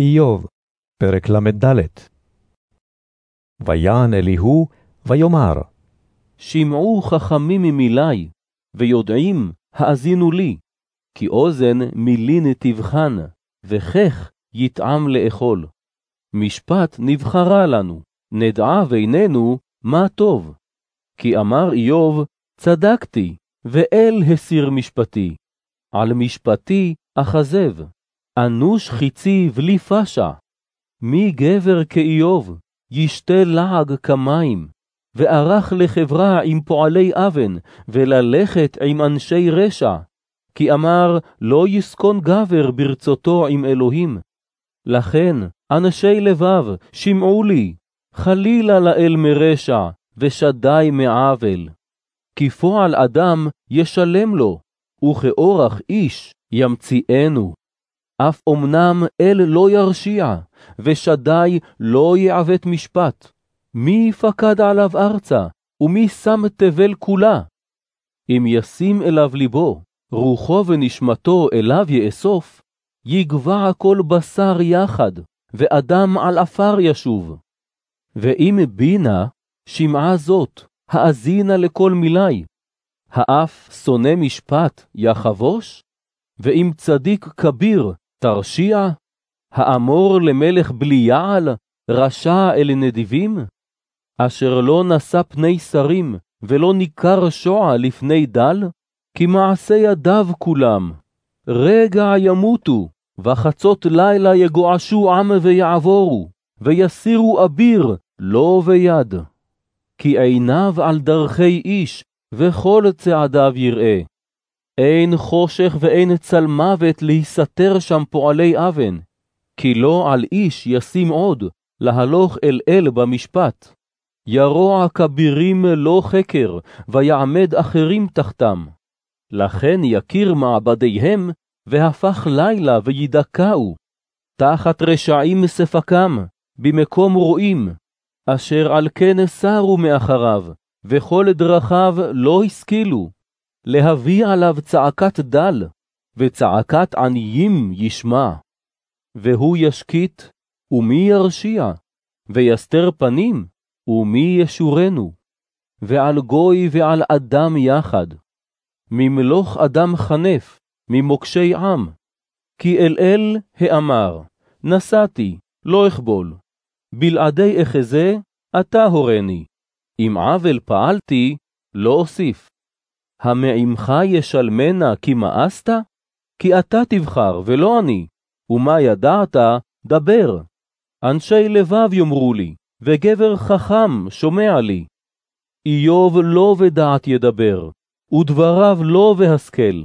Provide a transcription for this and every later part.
איוב, פרק ל"ד ויען אליהו, ויאמר, שמעו חכמים ממילי, ויודעים, האזינו לי, כי אוזן מילין תבחן, וכך יטעם לאכול. משפט נבחרה לנו, נדעה בינינו מה טוב. כי אמר איוב, צדקתי, ואל הסיר משפטי, על משפטי אחזב. אנוש חיצי בלי פשע. מי גבר כאיוב, ישתה לעג כמים, וערך לחברה עם פועלי אבן, וללכת עם אנשי רשע. כי אמר, לא יסכון גבר ברצותו עם אלוהים. לכן, אנשי לבב, שמעו לי, חלילה לאל מרשע, ושדי מעוול. כי פועל אדם ישלם לו, וכאורח איש ימציאנו. אף אמנם אל לא ירשיע, ושדי לא יעוות משפט. מי פקד עליו ארצה, ומי שם תבל כולה? אם ישים אליו ליבו, רוחו ונשמתו אליו יאסוף, יגבע כל בשר יחד, ואדם על עפר ישוב. ואם בינה, שמעה זאת, האזינה לכל מילי. האף שונא משפט יחבוש? ואם צדיק כביר תרשיע? האמור למלך בלי יעל, רשע אל נדיבים? אשר לא נשא פני שרים, ולא ניכר שוע לפני דל? כי מעשה ידיו כולם. רגע ימותו, וחצות לילה יגועשו עם ויעבורו, ויסירו אביר, לא ביד. כי עיניו על דרכי איש, וכל צעדיו יראה. אין חושך ואין צל מוות להסתר שם פועלי אבן, כי לא על איש ישים עוד, להלוך אל אל במשפט. ירוע כבירים לא חקר, ויעמד אחרים תחתם. לכן יכיר מעבדיהם, והפך לילה וידכאו. תחת רשעים ספקם, במקום רועים, אשר על כן סרו מאחריו, וכל דרכיו לא השכילו. להביא עליו צעקת דל, וצעקת עניים ישמע. והוא ישקיט, ומי ירשיע? ויסתר פנים, ומי ישורנו? ועל גוי ועל אדם יחד. ממלוך אדם חנף, ממוקשי עם. כי אל אל האמר, נסעתי, לא אכבול. בלעדי אחזה, אתה הורני. אם עוול פעלתי, לא אוסיף. המעמך ישלמנה כי מאסת? כי אתה תבחר ולא אני, ומה ידעת, דבר. אנשי לבב יאמרו לי, וגבר חכם שומע לי. איוב לא בדעת ידבר, ודבריו לא בהשכל.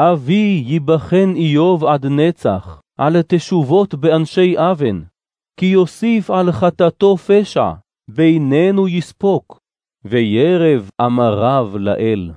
אבי ייבחן איוב עד נצח, על תשובות באנשי אבן, כי יוסיף על חטאתו פשע, בינינו יספוק. וירב אמריו לאל.